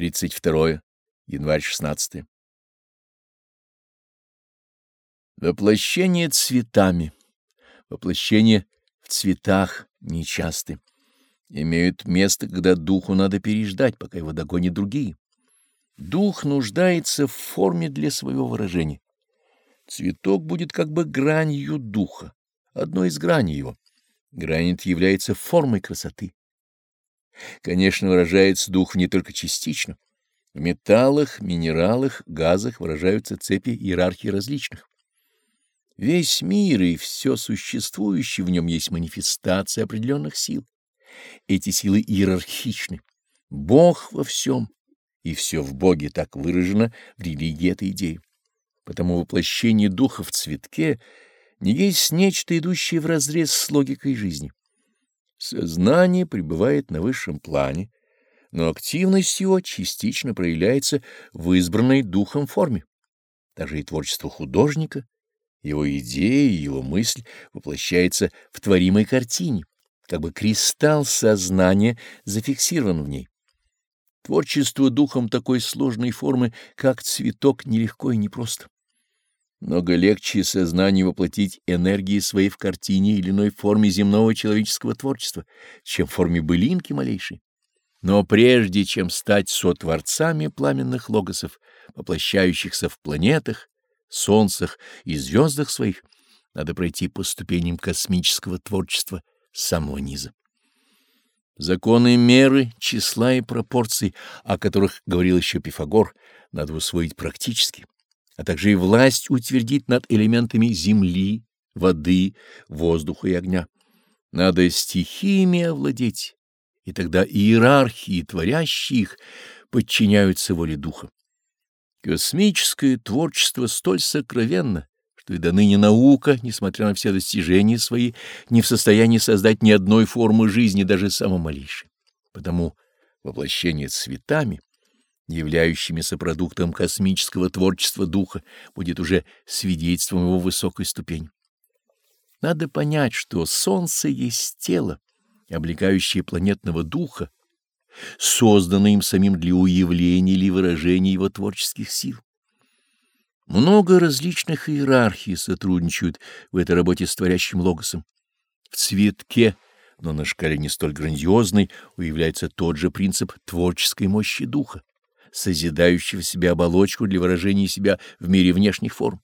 32 январь 16. Воплощение цветами, воплощение в цветах нечасты, имеют место, когда духу надо переждать, пока его догонят другие. Дух нуждается в форме для своего выражения. Цветок будет как бы гранью духа, одной из граней его. Грань является формой красоты. Конечно, выражается дух не только частично. В металлах, минералах, газах выражаются цепи иерархии различных. Весь мир и все существующее в нем есть манифестация определенных сил. Эти силы иерархичны. Бог во всем, и все в Боге так выражено в религии этой идеи. Потому воплощение духа в цветке не есть нечто, идущее вразрез с логикой жизни. Сознание пребывает на высшем плане, но активность его частично проявляется в избранной духом форме. Даже и творчество художника, его идея, его мысль воплощается в творимой картине, как бы кристалл сознания зафиксирован в ней. Творчество духом такой сложной формы, как цветок, нелегко и непросто. Много легче сознанию воплотить энергии своей в картине или иной форме земного человеческого творчества, чем в форме былинки малейшей. Но прежде чем стать сотворцами пламенных логосов, воплощающихся в планетах, солнцах и звездах своих, надо пройти по ступеням космического творчества с самого низа. Законы меры, числа и пропорций, о которых говорил еще Пифагор, надо усвоить практически а также и власть утвердить над элементами земли, воды, воздуха и огня. Надо стихиями овладеть, и тогда иерархии, творящие их, подчиняются воле духа. Космическое творчество столь сокровенно, что и до ныне наука, несмотря на все достижения свои, не в состоянии создать ни одной формы жизни, даже самой малейшей. Потому воплощение цветами — являющимися продуктом космического творчества духа, будет уже свидетельством его высокой ступени. Надо понять, что Солнце есть тело, облекающее планетного духа, созданное им самим для уявления или выражения его творческих сил. Много различных иерархий сотрудничают в этой работе с творящим логосом. В цветке, но на шкале не столь грандиозной, уявляется тот же принцип творческой мощи духа созидающего себе оболочку для выражения себя в мире внешних форм.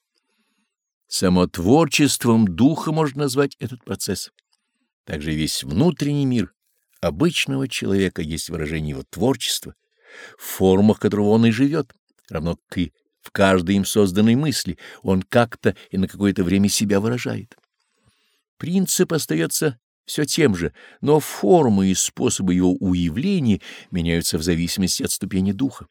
Самотворчеством духа можно назвать этот процесс. Также весь внутренний мир обычного человека есть выражение его творчества, в формах которого он и живет, равно как и в каждой им созданной мысли он как-то и на какое-то время себя выражает. Принцип остается все тем же, но формы и способы его уявления меняются в зависимости от ступени духа.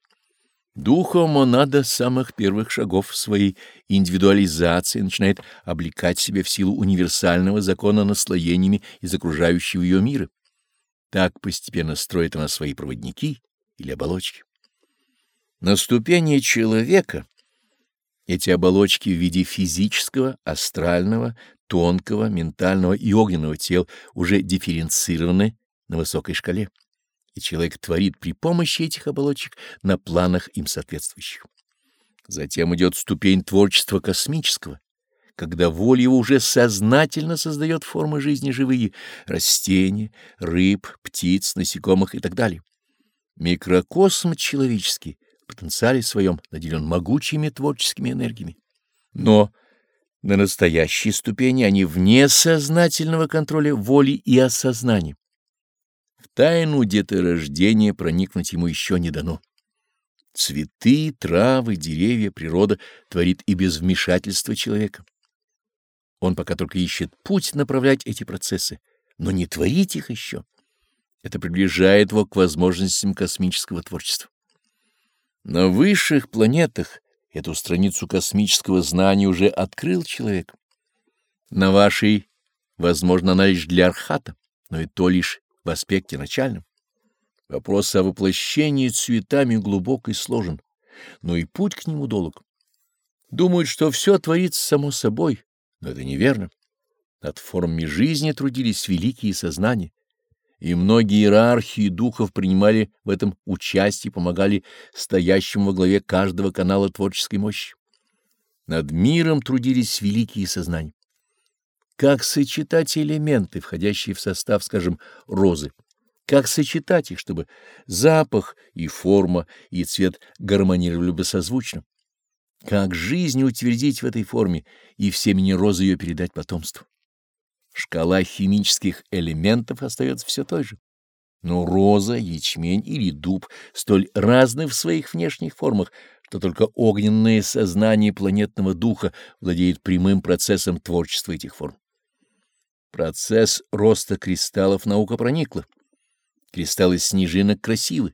Духом монада с самых первых шагов своей индивидуализации начинает облекать себя в силу универсального закона наслоениями из окружающего ее мира. Так постепенно строит она свои проводники или оболочки. На ступени человека эти оболочки в виде физического, астрального, тонкого, ментального и огненного тел уже дифференцированы на высокой шкале, и человек творит при помощи этих оболочек на планах им соответствующих. Затем идет ступень творчества космического, когда воля его уже сознательно создает формы жизни живые, растения, рыб, птиц, насекомых и так далее. Микрокосм человеческий в потенциале своем наделен могучими творческими энергиями. Но на настоящей ступени они вне сознательного контроля воли и осознания. Тайну деторождения проникнуть ему еще не дано. Цветы, травы, деревья, природа творит и без вмешательства человека. Он пока только ищет путь направлять эти процессы, но не творить их еще. Это приближает его к возможностям космического творчества. На высших планетах Эту страницу космического знания уже открыл человек. На вашей, возможно, она лишь для архата, но и то лишь в аспекте начальном. Вопрос о воплощении цветами глубок и сложен, но и путь к нему долг. Думают, что все творится само собой, но это неверно. Над формами жизни трудились великие сознания. и многие иерархии духов принимали в этом участие и помогали стоящему во главе каждого канала творческой мощи. Над миром трудились великие сознания. Как сочетать элементы, входящие в состав, скажем, розы? Как сочетать их, чтобы запах и форма и цвет гармонировали бы созвучно? Как жизнь утвердить в этой форме и в семени розы ее передать потомству? Шкала химических элементов остается все той же. Но роза, ячмень или дуб столь разны в своих внешних формах, что только огненное сознание планетного духа владеет прямым процессом творчества этих форм. Процесс роста кристаллов наука проникла. Кристаллы снежинок красивы.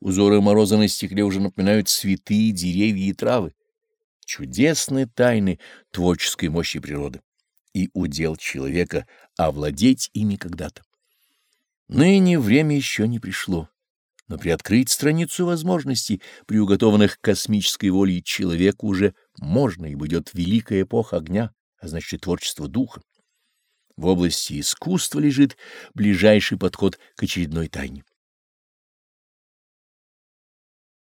Узоры мороза на стекле уже напоминают цветы, деревья и травы. Чудесные тайны творческой мощи природы и удел человека овладеть ими когда-то. Ныне время еще не пришло, но приоткрыть страницу возможностей, приуготованных космической волей человека, уже можно, и будет великая эпоха огня, а значит творчество духа. В области искусства лежит ближайший подход к очередной тайне.